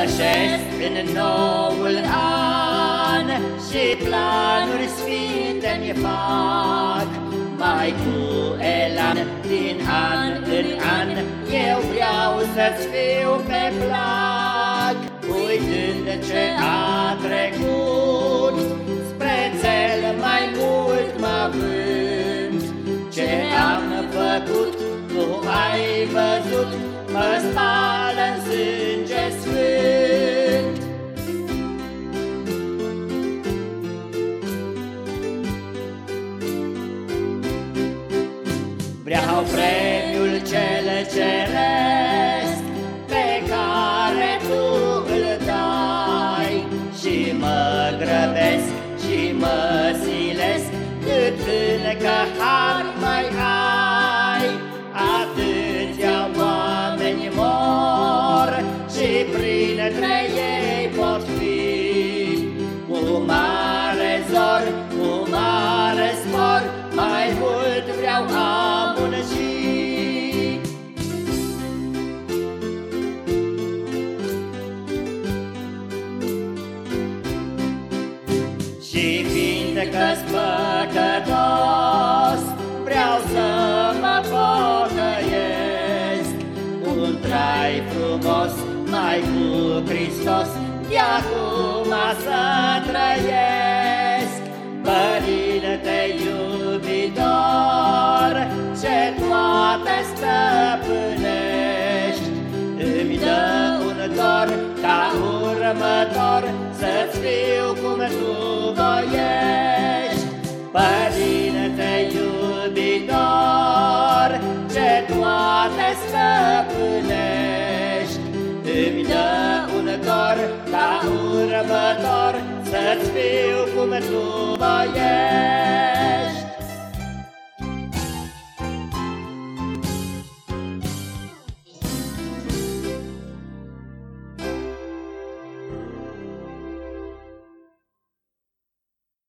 Pășesc în noul an Și planuri sfinte mi fac. Mai cu elan din an în an Eu vreau să-ți fiu pe plac. Uitând ce a trecut Spre cel mai mult mă vând Ce am făcut, tu ai văzut Mă spală în sânge sfânt Vreau premiul cel ceresc Pe care tu îl dai. Și mă grăbesc și mă silesc Cât încă har mai ai. Atâția oameni mor Și printre ei pot fi. Cu mare zor, cu mare spor Mai mult vreau a fiindcă-s păcătos Vreau să mă pocăiesc. Un trai frumos mai cu Hristos De acum să trăiesc. Părinte iubitor Ce toate stăpânești? Îmi dă un dor ca următor Să-ți fiu cum tu voiești Părinte iubitor Ce toate stăpânești Îmi dă un dor ca următor Să-ți fiu cum tu voiești